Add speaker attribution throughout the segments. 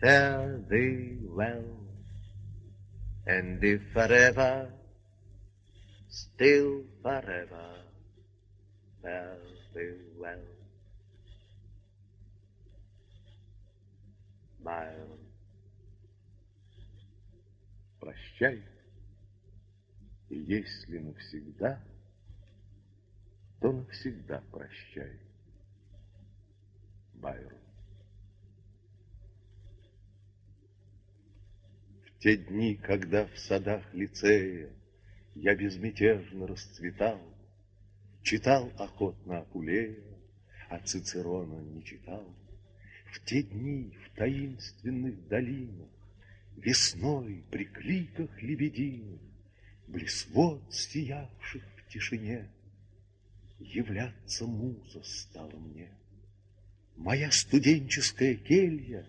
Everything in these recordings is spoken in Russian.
Speaker 1: Fare thee well, and if forever, still forever, fare thee well. Byron.
Speaker 2: Прощай, и если навсегда, то навсегда прощай. Байрон. Те дни, когда в садах лицея Я безмятежно расцветал, Читал охотно Акулея, А Цицерона не читал. В те дни в таинственных долинах, Весной при кликах лебединых, Близ вод, сиявших в тишине, Являться муза стала мне. Моя студенческая келья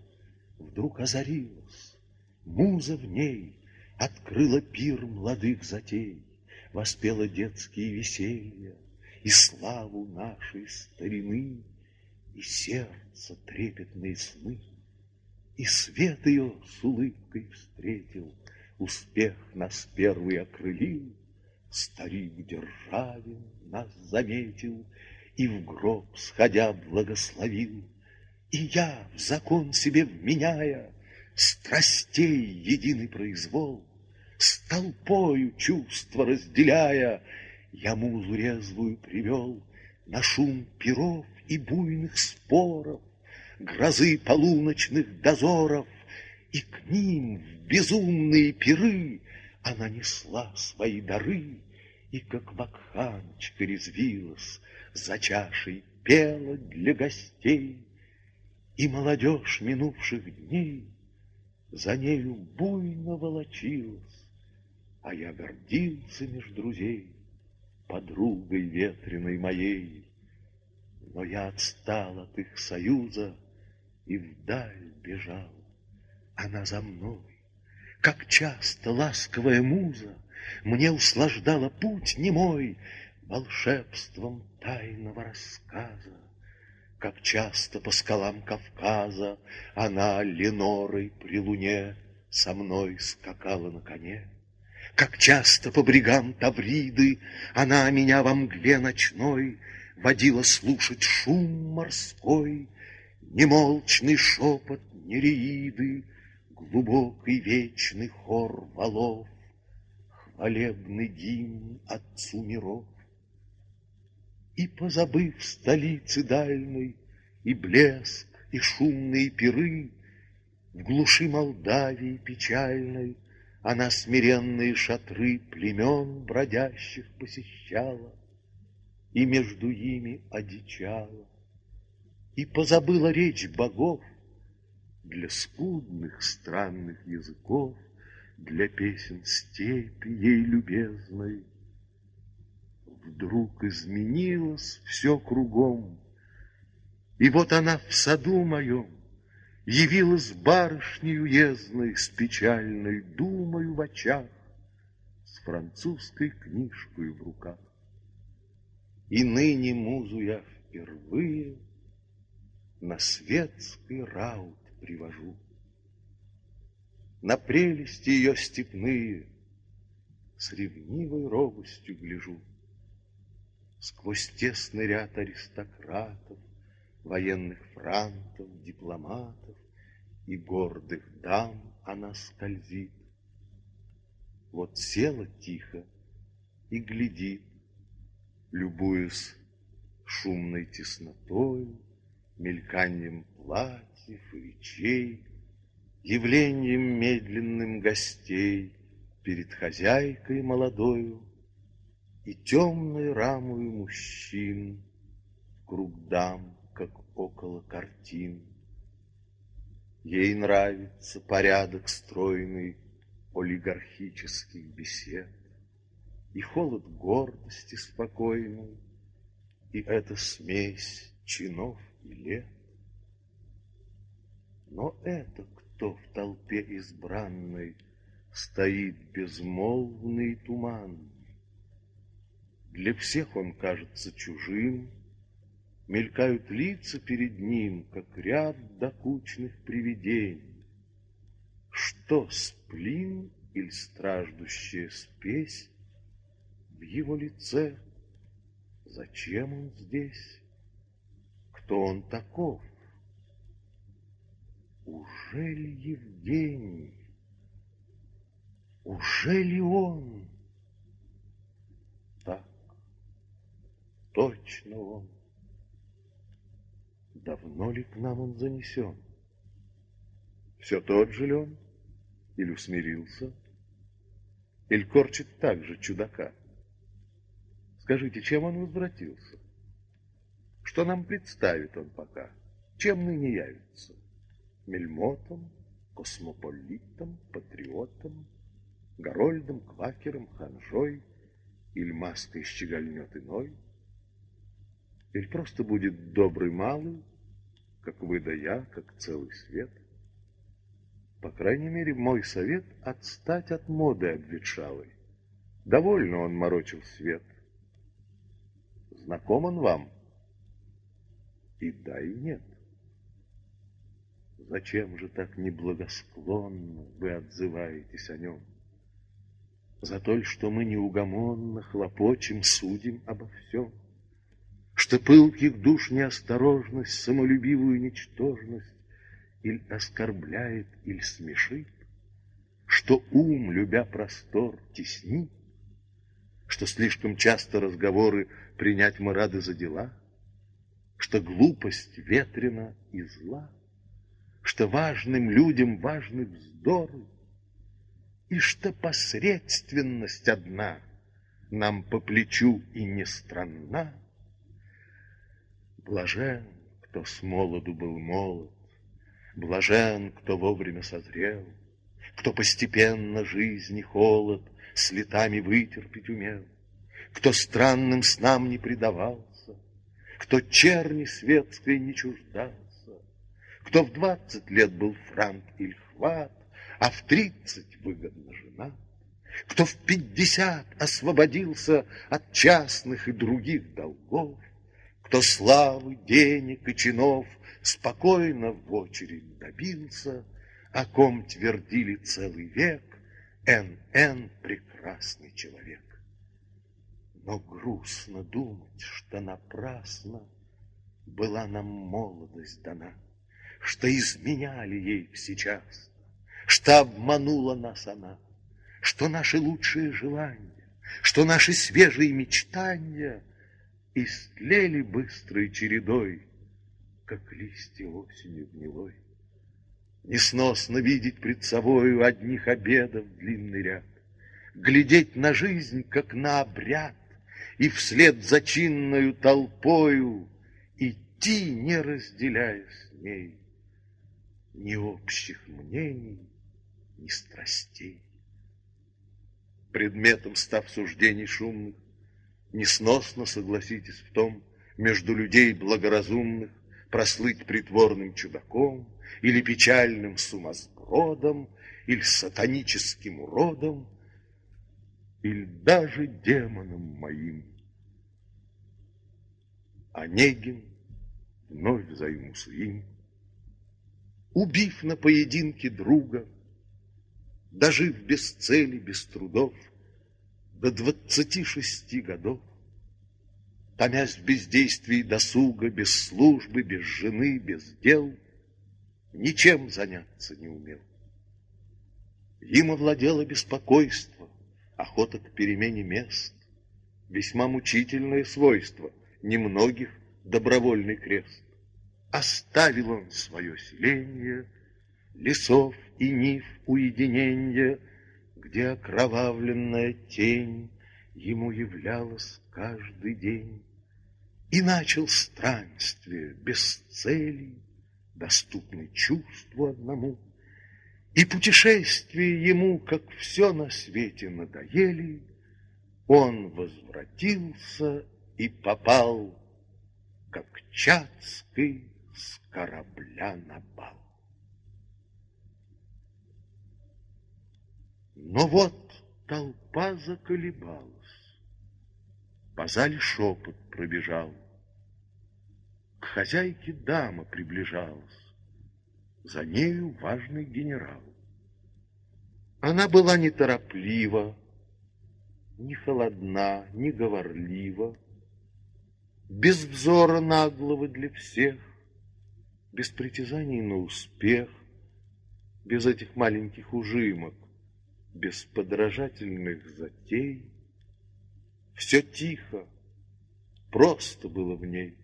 Speaker 2: Вдруг озарилась, муза в ней Открыла пир молодых затей, Воспела детские веселья И славу нашей старины, И сердце трепетные сны. И свет ее с улыбкой встретил, Успех нас первый окрылил, Старик Державин нас заметил И в гроб, сходя, благословил. И я, в закон себе вменяя, Страстей единый произвол, С толпою чувства разделяя, Я музу резвую привел На шум перов и буйных споров, Грозы полуночных дозоров, И к ним в безумные пиры Она несла свои дары, И как вакханочка резвилась, За чашей пела для гостей, И молодежь минувших дней За нею буйно волочилась, А я гордился меж друзей Подругой ветреной моей. Но я отстал от их союза И вдаль бежал, она за мной. Как часто ласковая муза Мне услаждала путь немой Волшебством тайного рассказа. Как часто по скалам Кавказа Она Ленорой при луне Со мной скакала на коне. Как часто по брегам Тавриды Она меня во мгле ночной Водила слушать шум морской, Немолчный шепот нереиды, Глубокий вечный хор валов, Хвалебный гимн Отцу миров. И, позабыв столицы дальной, И блеск, и шумные пиры, В глуши Молдавии печальной Она смиренные шатры Племен бродящих посещала, И между ими одичала, И позабыла речь богов Для скудных странных языков, Для песен степи ей любезной — Вдруг изменилось все кругом, И вот она в саду моем Явилась барышней уездной С печальной думою в очах, С французской книжкой в руках. И ныне музу я впервые На светский раут привожу. На прелести ее степные С ревнивой робостью гляжу. Сквозь тесный ряд аристократов, Военных франтов, дипломатов И гордых дам она скользит. Вот села тихо и глядит, Любуясь шумной теснотою, Мельканием платьев и речей, Явлением медленным гостей Перед хозяйкой молодою и темной рамою мужчин Круг дам, как около картин. Ей нравится порядок стройный Олигархических бесед И холод гордости спокойной, И эта смесь чинов и лет. Но это кто в толпе избранной Стоит безмолвный туман, для всех он кажется чужим, Мелькают лица перед ним, Как ряд докучных привидений. Что сплин или страждущая спесь в его лице? Зачем он здесь? Кто он таков? Ужели Евгений? Ужели он? Точно он. Давно ли к нам он занесен? Все тот же ли он? Или усмирился? Или корчит так же чудака? Скажите, чем он возвратился? Что нам представит он пока? Чем ныне явится? Мельмотом, космополитом, патриотом, Горольдом, квакером, ханжой, Или маской щегольнет иной? Или просто будет добрый малый, Как вы да я, как целый свет? По крайней мере, мой совет — Отстать от моды обветшалой. Довольно он морочил свет. Знаком он вам? И да, и нет. Зачем же так неблагосклонно вы отзываетесь о нем? За то, что мы неугомонно хлопочем, судим обо всем, Что пылких душ неосторожность, самолюбивую ничтожность Иль оскорбляет, иль смешит, Что ум, любя простор, теснит, Что слишком часто разговоры принять мы рады за дела, Что глупость ветрена и зла, Что важным людям важны вздоры, И что посредственность одна Нам по плечу и не странна. Блажен, кто с молоду был молод, Блажен, кто вовремя созрел, Кто постепенно жизни холод С летами вытерпеть умел, Кто странным снам не предавался, Кто черни светской не чуждался, Кто в двадцать лет был франт или хват, А в тридцать выгодно жена, Кто в пятьдесят освободился От частных и других долгов, Кто славы, денег и чинов Спокойно в очередь добился, О ком твердили целый век, Н.Н. прекрасный человек. Но грустно думать, что напрасно Была нам молодость дана, Что изменяли ей сейчас, Что обманула нас она, Что наши лучшие желания, Что наши свежие мечтания Истлели быстрой чередой как листья осенью гнилой. Несносно видеть пред собою одних обедов длинный ряд, Глядеть на жизнь, как на обряд, И вслед за чинною толпою Идти, не разделяя с ней Ни общих мнений, ни страстей. Предметом став суждений шумных, Несносно согласитесь в том, Между людей благоразумных прослыть притворным чудаком или печальным сумасбродом, или сатаническим уродом, или даже демоном моим. Онегин вновь займуся им, убив на поединке друга, дожив без цели, без трудов, до двадцати шести годов, томясь в бездействии досуга, без службы, без жены, без дел, ничем заняться не умел. Им овладело беспокойство, охота к перемене мест, весьма мучительное свойство немногих добровольный крест. Оставил он свое селение, лесов и нив уединения, где окровавленная тень ему являлась каждый день. И начал странствие без целей, доступный чувству одному. И путешествие ему, как все на свете надоели, он возвратился и попал, как Чацкий с корабля на бал. Но вот толпа заколебалась. По зале шепот пробежал. К хозяйке дама приближалась, За нею важный генерал. Она была нетороплива, не холодна, не говорлива, без взора наглого для всех, без притязаний на успех, без этих маленьких ужимок, без подражательных затей. Все тихо, просто было в ней.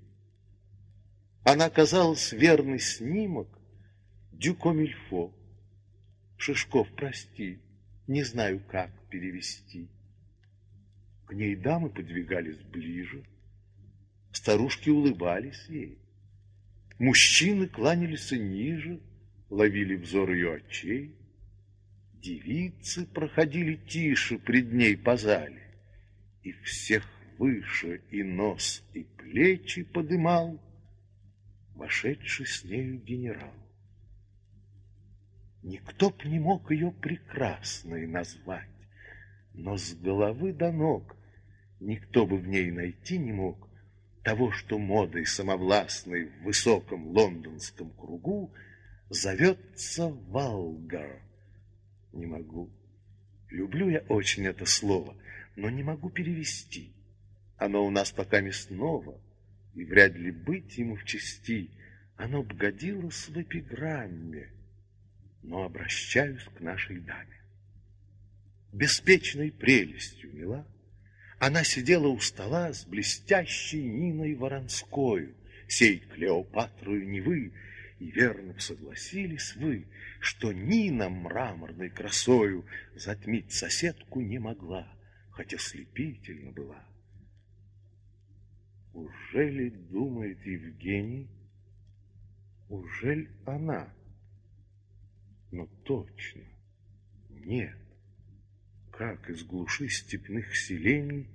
Speaker 2: Она казалась верный снимок Дюкомильфо. Шишков, прости, не знаю, как перевести. К ней дамы подвигались ближе, старушки улыбались ей. Мужчины кланялись ниже, ловили взор ее очей. Девицы проходили тише пред ней по зале, И всех выше и нос, и плечи подымал Вошедший с нею генерал. Никто б не мог ее прекрасной назвать, Но с головы до ног никто бы в ней найти не мог того, что модой самовластной в высоком лондонском кругу зовется Валга. Не могу. Люблю я очень это слово, но не могу перевести. Оно у нас пока снова, и вряд ли быть ему в чести. Оно б годилось в эпиграмме, но обращаюсь к нашей даме. Беспечной прелестью мила, она сидела у стола с блестящей Ниной Воронскою, сей Клеопатрою Невы, и верно согласились вы, что Нина мраморной красою затмить соседку не могла, хотя слепительно была. Ужели, думает Евгений, ужель она? Но точно, нет как из глуши степных селений,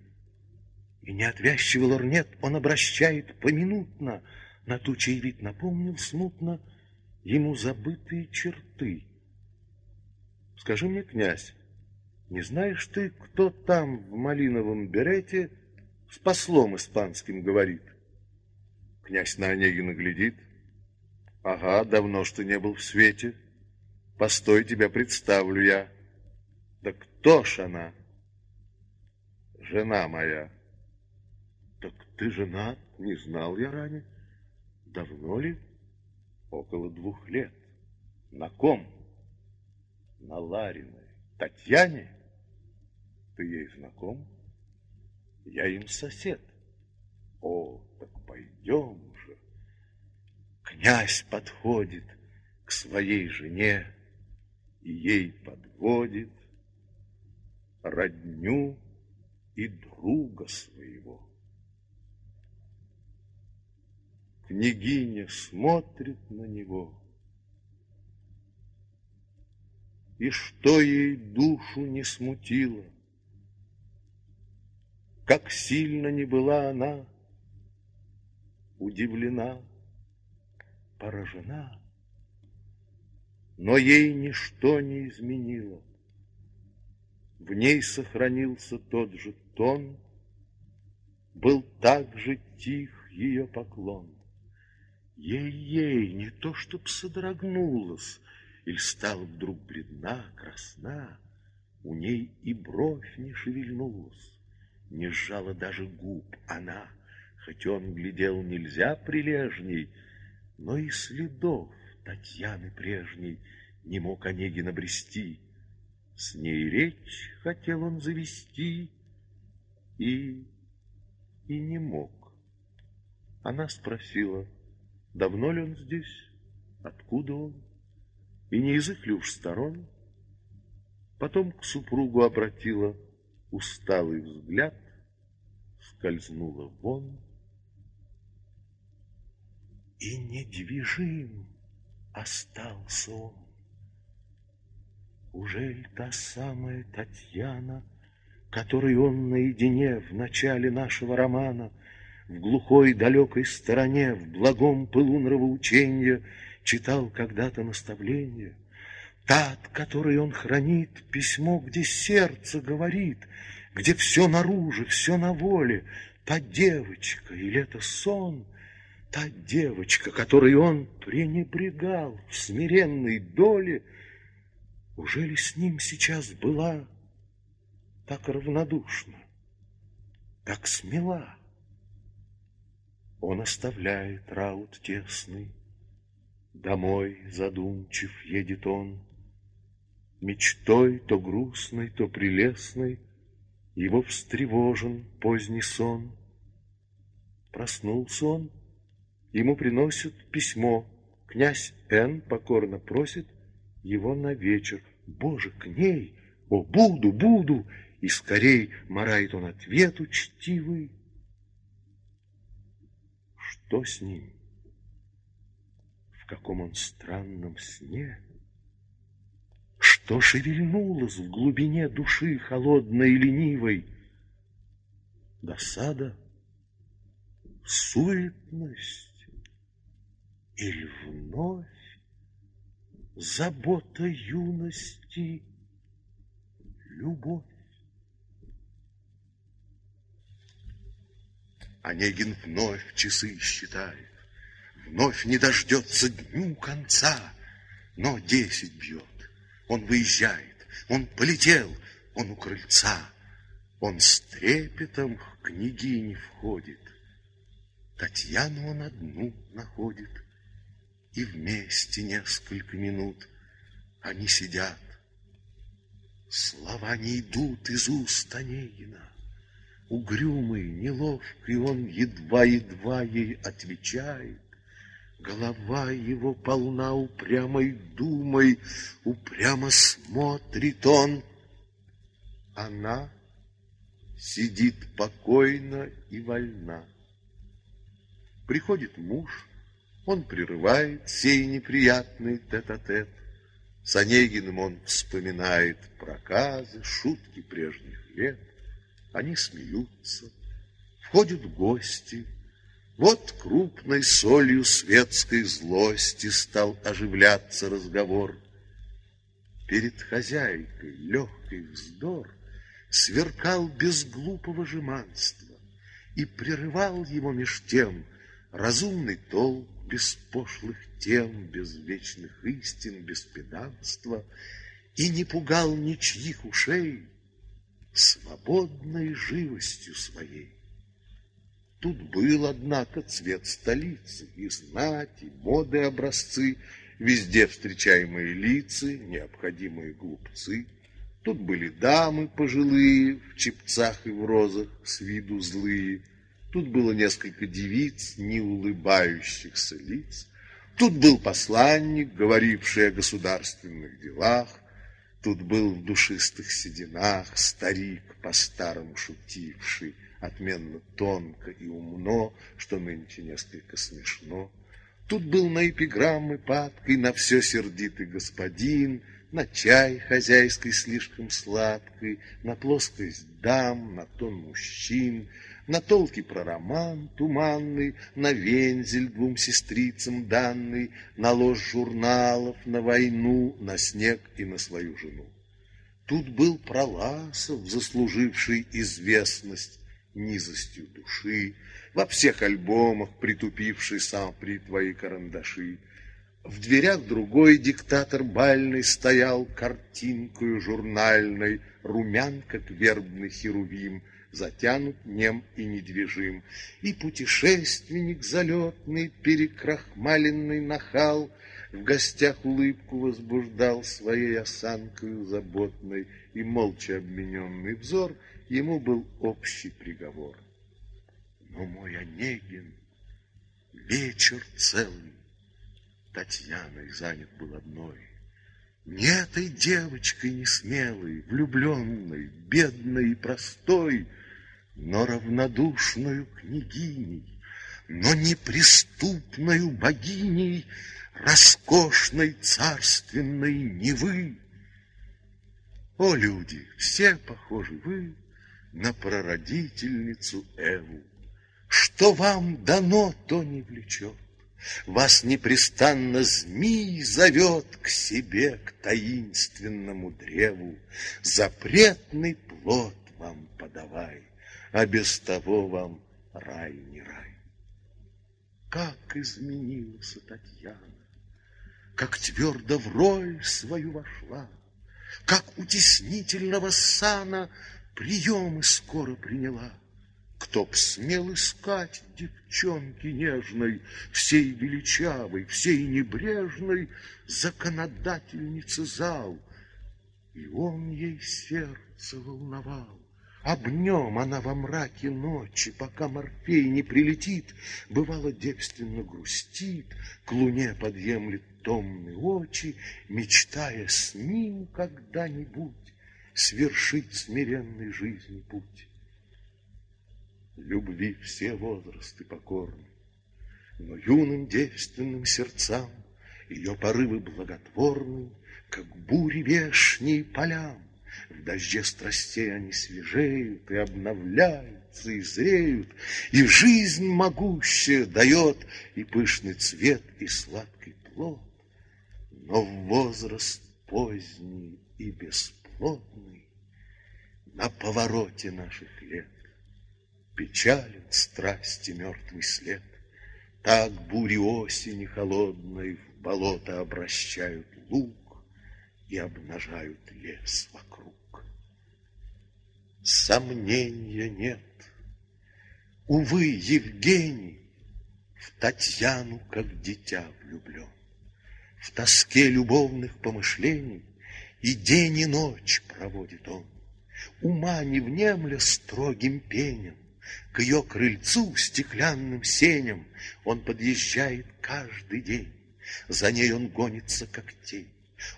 Speaker 2: И неотвязчивый лорнет он обращает поминутно, На ту, чей вид напомнил смутно Ему забытые черты. Скажи мне, князь, не знаешь ты, кто там в малиновом берете С послом испанским говорит? Князь на Онегина глядит. Ага, давно что не был в свете. Постой, тебя представлю я. Да кто ж она? Жена моя. Так ты женат? Не знал я ранее. Давно ли? Около двух лет. На ком? На Лариной. Татьяне? Ты ей знаком? Я им сосед. О, так пойдем же. Князь подходит к своей жене и ей подводит родню и друга своего. Княгиня смотрит на него, И что ей душу не смутило, Как сильно не была она удивлена, поражена, Но ей ничто не изменило. В ней сохранился тот же тон, Был так же тих ее поклон. Ей-ей, не то чтоб содрогнулась, Или стала вдруг бледна, красна, У ней и бровь не шевельнулась, Не сжала даже губ она, Хоть он глядел нельзя прилежней, Но и следов Татьяны прежней Не мог Онегин обрести, с ней речь хотел он завести и... и не мог. Она спросила, давно ли он здесь, откуда он, и не язык ли уж сторон. Потом к супругу обратила усталый взгляд, скользнула вон. И недвижим остался он. Ужель та самая Татьяна, которой он наедине в начале нашего романа, в глухой далекой стороне, в благом пылу нравоучения читал когда-то наставление, та, от которой он хранит письмо, где сердце говорит, где все наружу, все на воле, та девочка или это сон, та девочка, которой он пренебрегал в смиренной доле — Ужели с ним сейчас была так равнодушна, так смела? Он оставляет раут тесный, Домой задумчив едет он, Мечтой то грустной, то прелестной Его встревожен поздний сон. Проснулся он, ему приносят письмо. Князь Н. покорно просит его на вечер. Боже, к ней! О, буду, буду! И скорей морает он ответ учтивый. Что с ним? В каком он странном сне? Что шевельнулось в глубине души холодной и ленивой? Досада? Суетность? Или вновь забота юности, любовь? Онегин вновь часы считает, Вновь не дождется дню конца, Но десять бьет, он выезжает, Он полетел, он у крыльца, Он с трепетом к княгине входит, Татьяну он одну находит, И вместе несколько минут Они сидят. Слова не идут из уст Онегина, Угрюмый, неловкий он едва-едва ей отвечает. Голова его полна упрямой думой, Упрямо смотрит он. Она сидит покойно и вольна. Приходит муж, он прерывает сей неприятный тет-а-тет. -тет. С Онегиным он вспоминает проказы, шутки прежних лет. Они смеются, входят гости. Вот крупной солью светской злости стал оживляться разговор. Перед хозяйкой легкий вздор сверкал без глупого жеманства и прерывал его меж тем разумный толк без пошлых тем, без вечных истин, без педанства, и не пугал ничьих ушей, свободной живостью своей. Тут был, однако, цвет столицы, и знать, и моды образцы, везде встречаемые лица, необходимые глупцы. Тут были дамы пожилые, в чепцах и в розах, с виду злые. Тут было несколько девиц, не улыбающихся лиц. Тут был посланник, говоривший о государственных делах, Тут был в душистых сединах старик, по-старому шутивший, Отменно тонко и умно, что нынче несколько смешно. Тут был на эпиграммы падкой, на все сердитый господин, На чай хозяйской слишком сладкой, На плоскость дам, на тон мужчин, На толки про роман туманный, На вензель двум сестрицам данный, На ложь журналов, на войну, На снег и на свою жену. Тут был Проласов, заслуживший известность низостью души, во всех альбомах притупивший сам при твои карандаши. В дверях другой диктатор бальный стоял картинкою журнальной, румян, как вербный херувим, затянут нем и недвижим. И путешественник залетный, перекрахмаленный нахал, в гостях улыбку возбуждал своей осанкою заботной, и молча обмененный взор ему был общий приговор. Но мой Онегин вечер целый Татьяной занят был одной. Не этой девочкой несмелой, влюбленной, бедной и простой, но равнодушную княгиней, но неприступною богиней роскошной царственной Невы. О, люди, все похожи вы на прародительницу Эву. Что вам дано, то не влечет. Вас непрестанно змей зовет к себе, к таинственному древу. Запретный плод вам подавай, а без того вам рай не рай. Как изменился Татьяна, как твердо в роль свою вошла, Как утеснительного сана приемы скоро приняла. Кто б смел искать девчонки нежной, Всей величавой, всей небрежной Законодательницы зал, И он ей сердце волновал. Об нем она во мраке ночи, пока Морфей не прилетит, Бывало девственно грустит, к луне подъемлет томные очи, Мечтая с ним когда-нибудь Свершить смиренной жизни путь. Любви все возрасты покорны, Но юным девственным сердцам Ее порывы благотворны, Как бури вешние полям. В дожде страстей они свежеют и обновляются, и зреют, И жизнь могущая дает и пышный цвет, и сладкий плод. Но в возраст поздний и бесплодный На повороте наших лет Печален страсти мертвый след. Так бури осени холодной В болото обращают луг, и обнажают лес вокруг. Сомнения нет. Увы, Евгений в Татьяну, как дитя влюблен. В тоске любовных помышлений И день и ночь проводит он. Ума не внемля строгим пенем, К ее крыльцу стеклянным сеням Он подъезжает каждый день. За ней он гонится, как тень.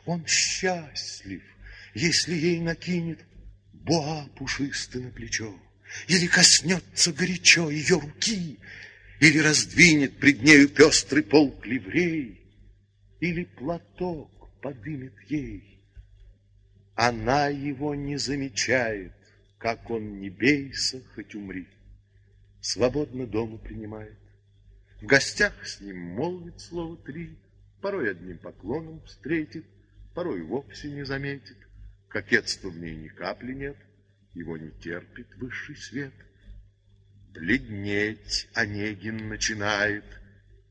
Speaker 2: Он счастлив, если ей накинет Боа пушистый на плечо, Или коснется горячо ее руки, Или раздвинет пред нею пестрый полк ливрей, Или платок подымет ей. Она его не замечает, Как он не бейся, хоть умри. Свободно дома принимает, В гостях с ним молвит слово три — порой одним поклоном встретит, порой вовсе не заметит. Кокетства в ней ни капли нет, его не терпит высший свет. Бледнеть Онегин начинает,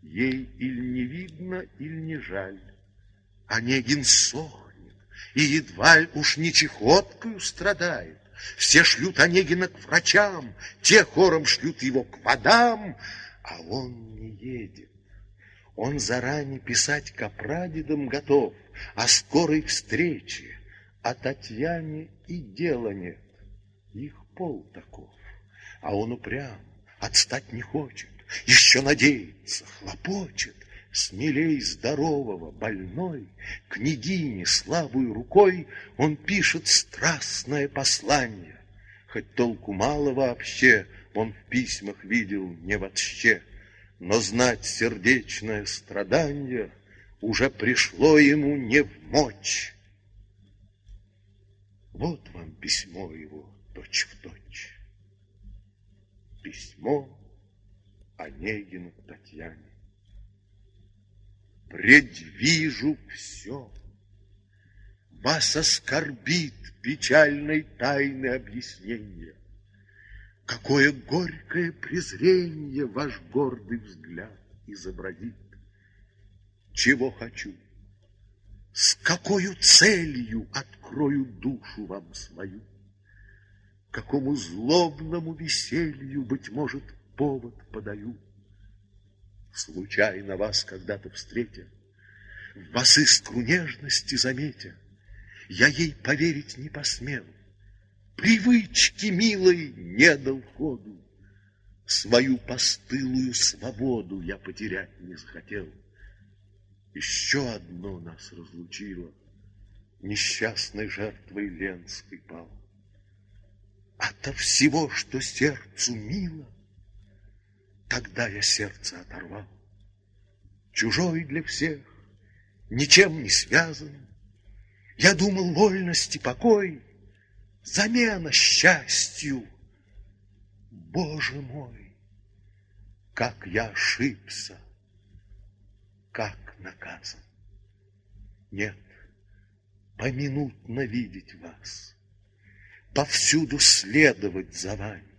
Speaker 2: ей или не видно, или не жаль. Онегин сохнет, и едва уж не чехоткою страдает. Все шлют Онегина к врачам, те хором шлют его к водам, а он не едет. Он заранее писать к прадедам готов о скорой встрече, а Татьяне и дела нет. Их пол таков, а он упрям, отстать не хочет, еще надеется, хлопочет, смелей здорового, больной, княгине слабой рукой он пишет страстное послание, хоть толку мало вообще он в письмах видел не вообще. Но знать сердечное страдание Уже пришло ему не в мочь. Вот вам письмо его точь в точь. Письмо Онегину Татьяне. Предвижу все. Вас оскорбит печальной тайны объяснения. Какое горькое презрение ваш гордый взгляд изобразит. Чего хочу, с какой целью открою душу вам свою, Какому злобному веселью, быть может, повод подаю. Случайно вас когда-то встретя, В вас искру нежности заметя, Я ей поверить не посмел, Привычки милой не дал ходу. Свою постылую свободу я потерять не захотел. Еще одно нас разлучило, Несчастной жертвой Ленской пал. Ото всего, что сердцу мило, Тогда я сердце оторвал. Чужой для всех, ничем не связан, Я думал, вольность и покой — замена счастью. Боже мой, как я ошибся, как наказан. Нет, поминутно видеть вас, повсюду следовать за вами,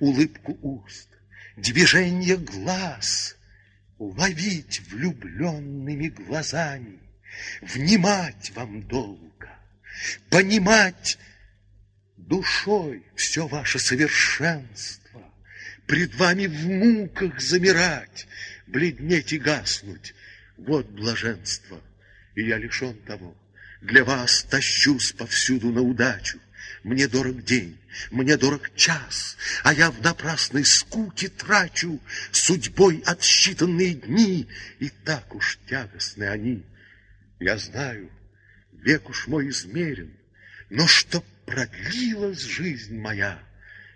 Speaker 2: улыбку уст, движение глаз, ловить влюбленными глазами, внимать вам долго, понимать душой все ваше совершенство, пред вами в муках замирать, бледнеть и гаснуть. Вот блаженство, и я лишен того. Для вас тащусь повсюду на удачу. Мне дорог день, мне дорог час, А я в напрасной скуке трачу Судьбой отсчитанные дни, И так уж тягостны они. Я знаю, век уж мой измерен, Но чтоб продлилась жизнь моя,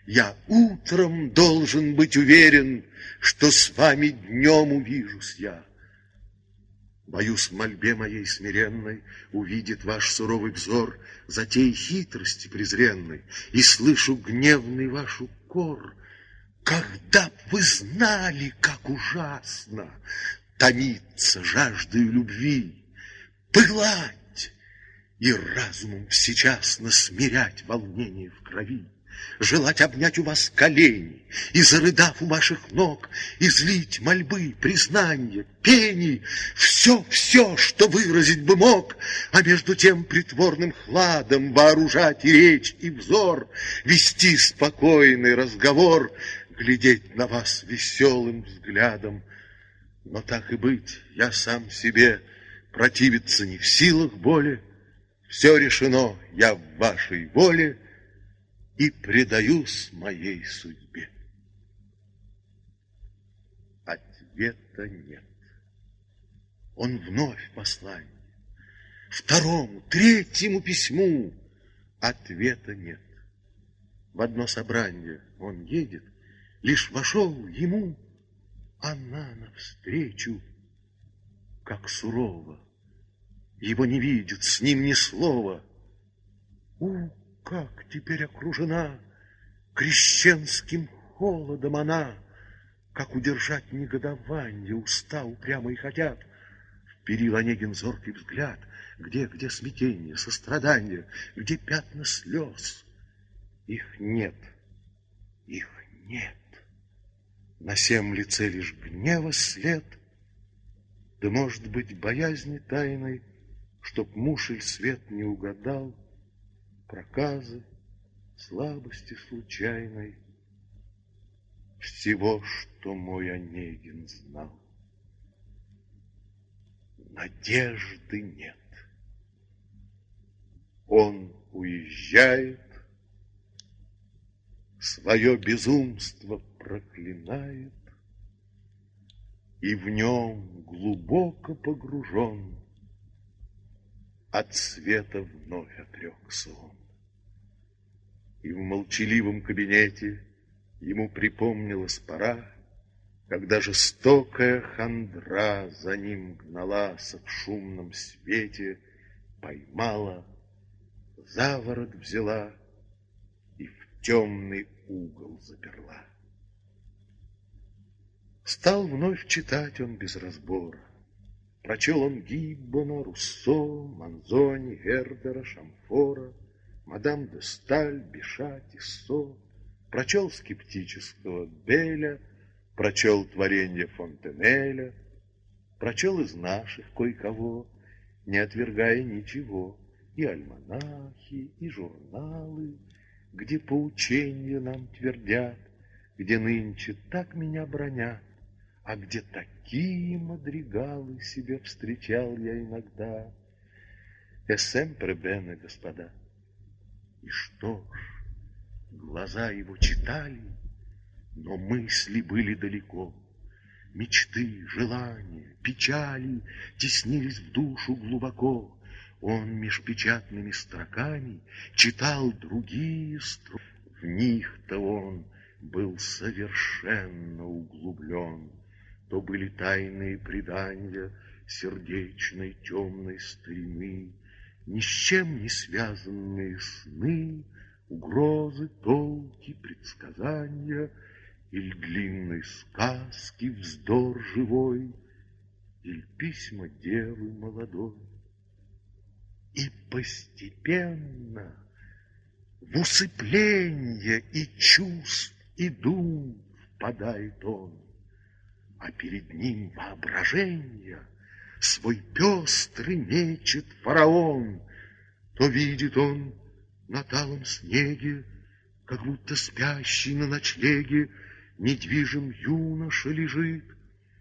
Speaker 2: Я утром должен быть уверен, Что с вами днем увижусь я. Боюсь, в мольбе моей смиренной Увидит ваш суровый взор Затей хитрости презренной, И слышу гневный ваш укор. Когда б вы знали, как ужасно Томиться жаждою любви, Пылать и разумом всечасно Смирять волнение в крови желать обнять у вас колени, И, зарыдав у ваших ног, излить мольбы, признания, пени, Все, все, что выразить бы мог, А между тем притворным хладом Вооружать и речь, и взор, Вести спокойный разговор, Глядеть на вас веселым взглядом. Но так и быть, я сам себе Противиться не в силах более, Все решено, я в вашей воле — и предаюсь моей судьбе. Ответа нет. Он вновь послание. Второму, третьему письму ответа нет. В одно собрание он едет, лишь вошел ему она навстречу, как сурово. Его не видит, с ним ни слова. У, как теперь окружена крещенским холодом она, как удержать негодование, уста упрямые хотят. Вперил Онегин зоркий взгляд, где, где смятение, сострадание, где пятна слез. Их нет, их нет. На всем лице лишь гнева след, да, может быть, боязни тайной, Чтоб мушель свет не угадал, проказы, слабости случайной, всего, что мой Онегин знал. Надежды нет. Он уезжает, свое безумство проклинает, и в нем глубоко погружен от света вновь отрекся он. И в молчаливом кабинете ему припомнилась пора, Когда жестокая хандра за ним гналась в шумном свете, Поймала, заворот взяла и в темный угол заперла. Стал вновь читать он без разбора, Прочел он Гиббона, Руссо, Манзони, Гердера, Шамфора, Мадам де Сталь, Биша, Тиссо, Прочел скептического Беля, Прочел творение Фонтенеля, Прочел из наших кое-кого, Не отвергая ничего, И альманахи, и журналы, Где поучения нам твердят, Где нынче так меня бронят, а где такие мадригалы себе встречал я иногда. Эссемпре бене, господа. И что ж, глаза его читали, но мысли были далеко. Мечты, желания, печали теснились в душу глубоко. Он меж печатными строками читал другие строки. В них-то он был совершенно углублен то были тайные предания сердечной темной старины, ни с чем не связанные сны, угрозы, толки, предсказания, или длинной сказки вздор живой, или письма девы молодой. И постепенно в усыпление и чувств, и дум впадает он а перед ним воображение свой пестрый мечет фараон. То видит он на талом снеге, Как будто спящий на ночлеге, Недвижим юноша лежит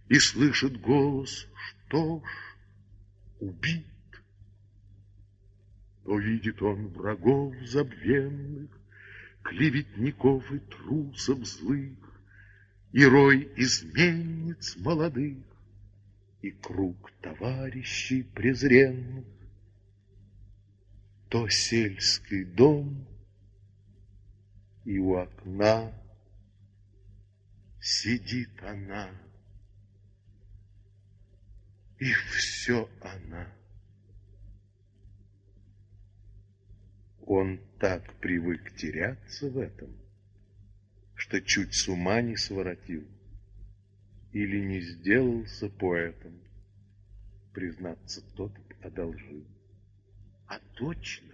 Speaker 2: И слышит голос, что ж, убит. То видит он врагов забвенных, Клеветников и трусов злых, И рой изменниц молодых, И круг товарищей презренных. То сельский дом, и у окна Сидит она, и все она. Он так привык теряться в этом, что чуть с ума не своротил или не сделался поэтом, признаться, тот одолжил. А точно,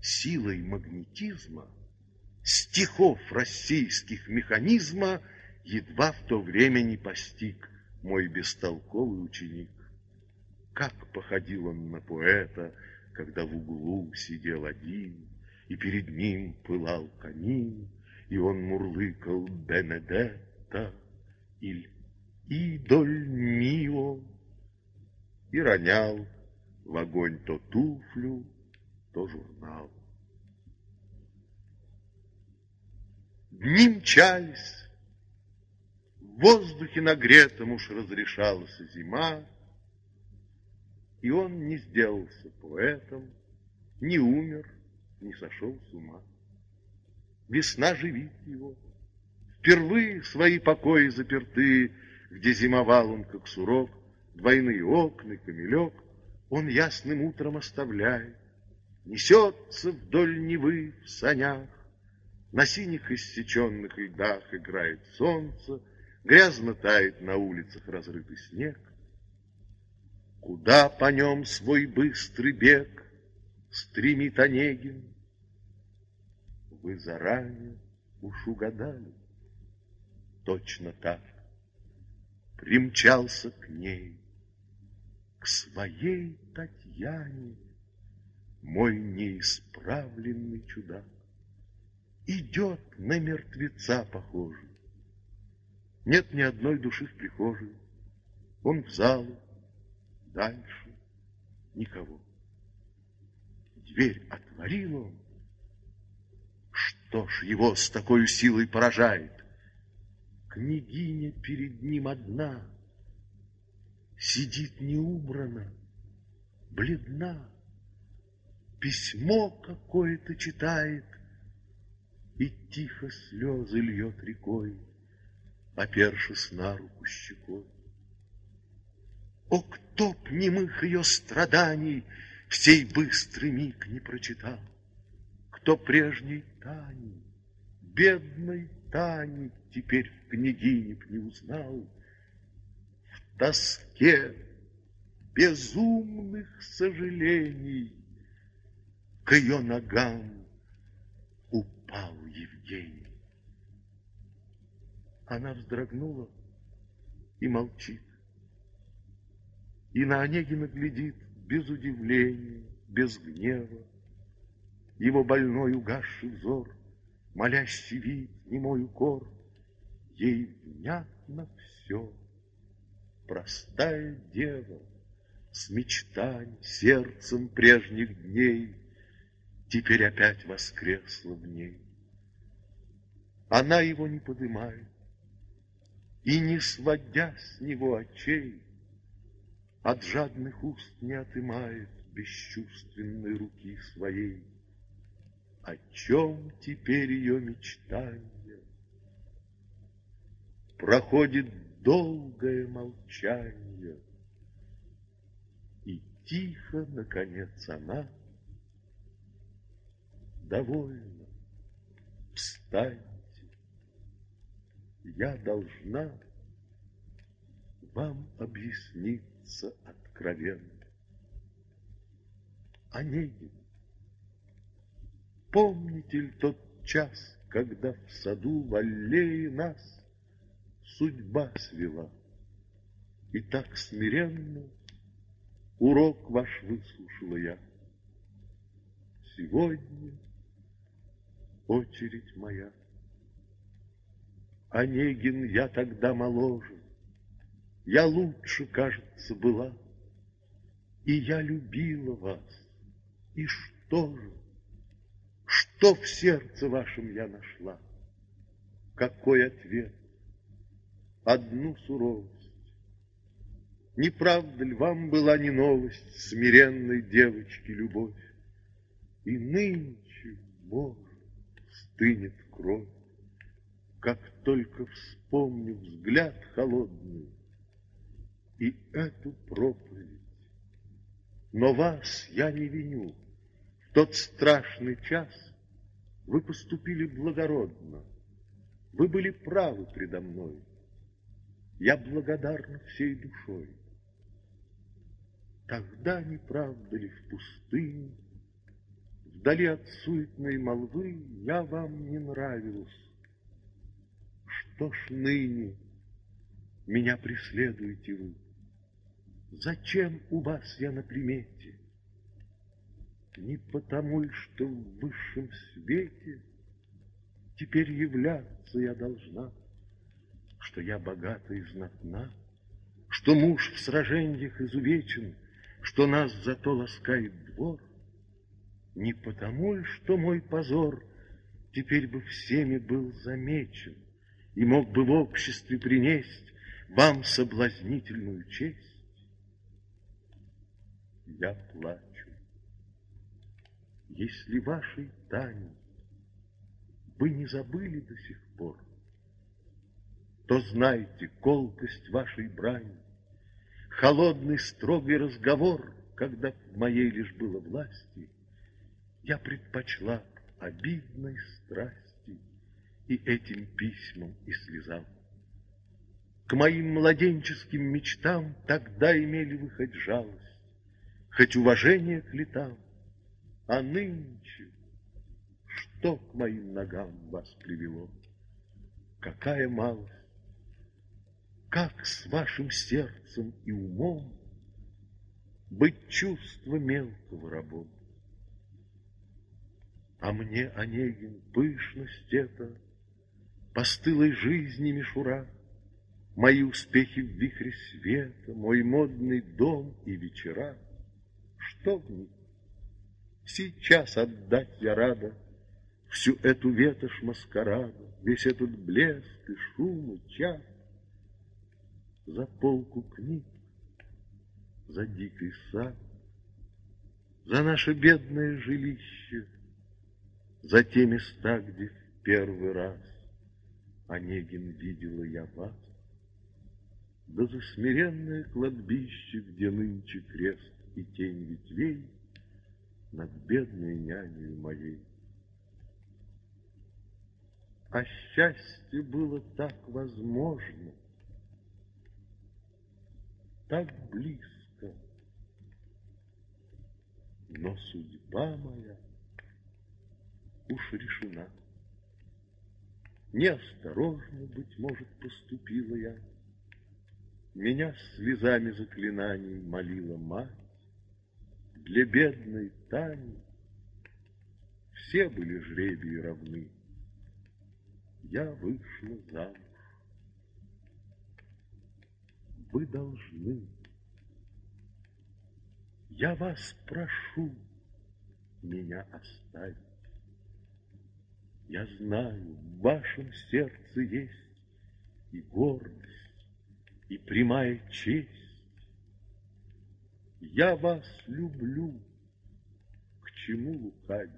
Speaker 2: силой магнетизма, стихов российских механизма едва в то время не постиг мой бестолковый ученик. Как походил он на поэта, когда в углу сидел один, И перед ним пылал камин, И он мурлыкал Бенедетта или Идоль мио, И ронял в огонь то туфлю, то журнал. Дни мчались, в воздухе нагретом уж разрешалась зима, и он не сделался поэтом, не умер, не сошел с ума. Весна живит его. Впервые свои покои заперты, где зимовал он, как сурок, двойные окна, камелек, он ясным утром оставляет, несется вдоль Невы в санях, на синих иссеченных льдах играет солнце, грязно тает на улицах разрытый снег, Куда по нем свой быстрый бег Стремит Онегин? Вы заранее уж угадали. Точно так примчался к ней, К своей Татьяне, Мой неисправленный чудак. Идет на мертвеца похожий. Нет ни одной души в прихожей. Он в залу, Дальше никого. Дверь отворил он. Что ж его с такой силой поражает? Княгиня перед ним одна, Сидит неубрана, бледна, Письмо какое-то читает И тихо слезы льет рекой, Опершись на руку щекой. О, кто б немых ее страданий В сей быстрый миг не прочитал? Кто прежней Тани, бедной Тани, Теперь в княгине б не узнал? В тоске безумных сожалений К ее ногам упал Евгений. Она вздрогнула и молчит. И на Онегина глядит без удивления, без гнева. Его больной угасший взор, молящий вид, немой укор, Ей внятно все. Простая дева, с мечтань, сердцем прежних дней, Теперь опять воскресла в ней. Она его не подымает, И, не сводя с него очей, от жадных уст не отымает бесчувственной руки своей. О чем теперь ее мечтание? Проходит долгое молчание, И тихо, наконец, она довольна. Встаньте, я должна вам объяснить признаться откровенно. Онегин, помните ли тот час, когда в саду в аллее нас судьба свела, и так смиренно урок ваш выслушала я. сегодня очередь моя. Онегин, я тогда моложе, я лучше, кажется, была, и я любила вас. И что же? Что в сердце вашем я нашла? Какой ответ? Одну суровость. Не правда ли вам была не новость Смиренной девочки любовь? И нынче, Боже, стынет кровь, Как только вспомню взгляд холодный И эту проповедь. Но вас я не виню, В тот страшный час вы поступили благородно, Вы были правы предо мной, Я благодарна всей душой. Тогда, не правда ли, в пустыне, Вдали от суетной молвы, Я вам не нравился. Что ж ныне меня преследуете вы? Зачем у вас я на примете? Не потому ли, что в высшем свете Теперь являться я должна, Что я богата и знатна, Что муж в сражениях изувечен, что нас зато ласкает двор, Не потому ли, что мой позор Теперь бы всеми был замечен И мог бы в обществе принесть Вам соблазнительную честь? Я плачу. Если вашей Тани Вы не забыли до сих пор, То знайте колкость вашей брани, холодный строгий разговор, когда в моей лишь было власти, я предпочла обидной страсти и этим письмам и слезам. К моим младенческим мечтам тогда имели вы хоть жалость, хоть уважение к летам, а нынче что к моим ногам вас привело? Какая малость! Как с вашим сердцем и умом Быть чувство мелкого рабом? А мне, Онегин, пышность эта, Постылой жизни мишура, Мои успехи в вихре света, Мой модный дом и вечера. Что в них? Сейчас отдать я рада Всю эту ветошь маскарада, Весь этот блеск и шум и час, за полку книг, за дикий сад, за наше бедное жилище, за те места, где в первый раз Онегин видела я вас, да за смиренное кладбище, где нынче крест и тень ветвей над бедной няней моей. А счастье было так возможно, так близко. Но судьба моя уж решена. Неосторожно, быть может, поступила я. Меня слезами заклинаний молила мать. Для бедной Тани все были жребии равны. Я вышла замуж вы должны. Я вас прошу меня оставить. Я знаю, в вашем сердце есть и гордость, и прямая честь. Я вас люблю, к чему лукавить?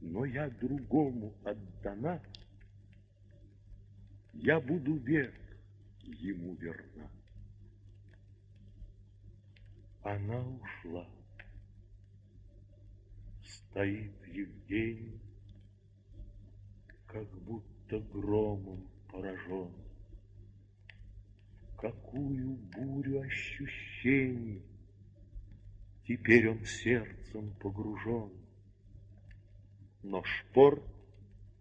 Speaker 2: Но я другому отдана, я буду век ему верна. Она ушла. Стоит Евгений, как будто громом поражен. Какую бурю ощущений Теперь он сердцем погружен. Но шпор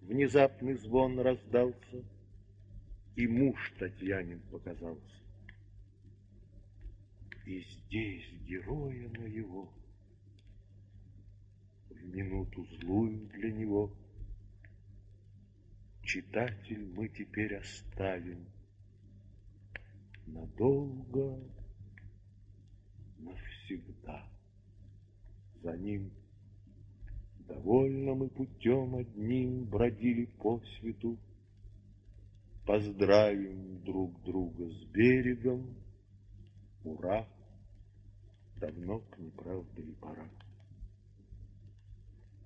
Speaker 2: внезапный звон раздался — и муж Татьянин показался. И здесь героя моего в минуту злую для него. Читатель мы теперь оставим надолго, навсегда. За ним довольно мы путем одним бродили по свету, Поздравим друг друга с берегом, ура, давно к неправде ли пора.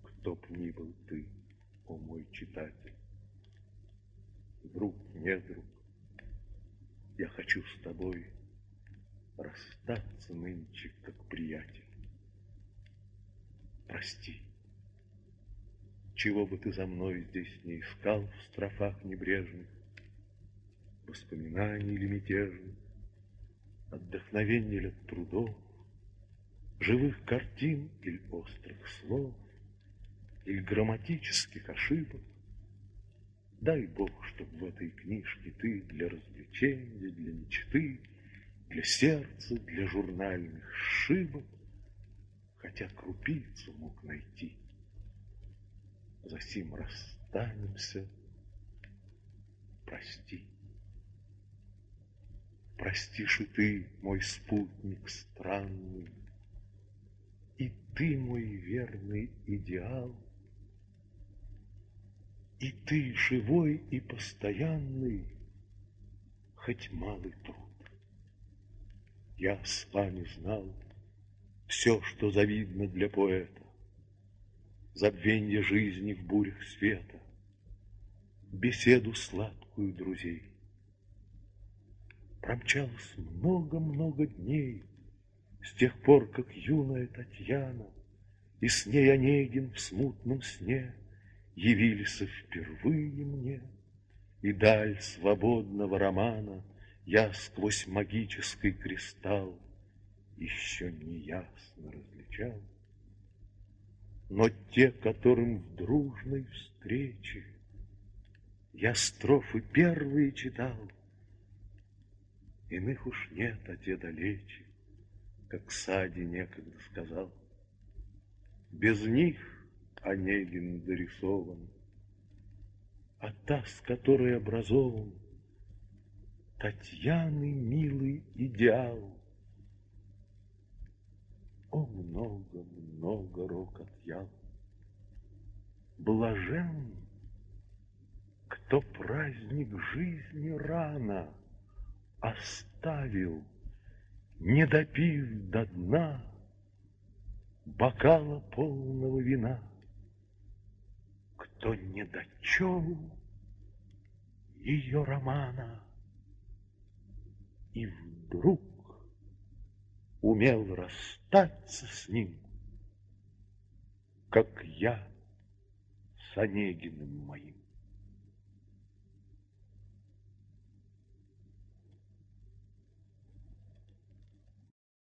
Speaker 2: Кто б ни был ты, о мой читатель, друг, не друг, я хочу с тобой расстаться нынче, как приятель. Прости, чего бы ты за мной здесь не искал в строфах небрежных, воспоминаний или мятежных, отдохновения ли от трудов, живых картин или острых слов, или грамматических ошибок. Дай Бог, чтоб в этой книжке ты для развлечения, для мечты, для сердца, для журнальных шибок, хотя крупицу мог найти. Засим расстанемся, прости. Простишь и ты, мой спутник странный, И ты, мой верный идеал, И ты, живой и постоянный, Хоть малый труд. Я с вами знал Все, что завидно для поэта, Забвенье жизни в бурях света, Беседу сладкую друзей Промчалось много-много дней С тех пор, как юная Татьяна И с ней Онегин в смутном сне Явились впервые мне, И даль свободного романа Я сквозь магический кристалл Еще не ясно различал. Но те, которым в дружной встрече Я строфы первые читал — Иных уж нет, а те далече, Как Сади некогда сказал. Без них Онегин дорисован, А та, с которой образован Татьяны милый идеал. О, много-много рок отъял. Блажен, кто праздник жизни рано — оставил, не допив до дна бокала полного вина. Кто не дочел ее романа и вдруг умел расстаться с ним, как я с Онегиным моим.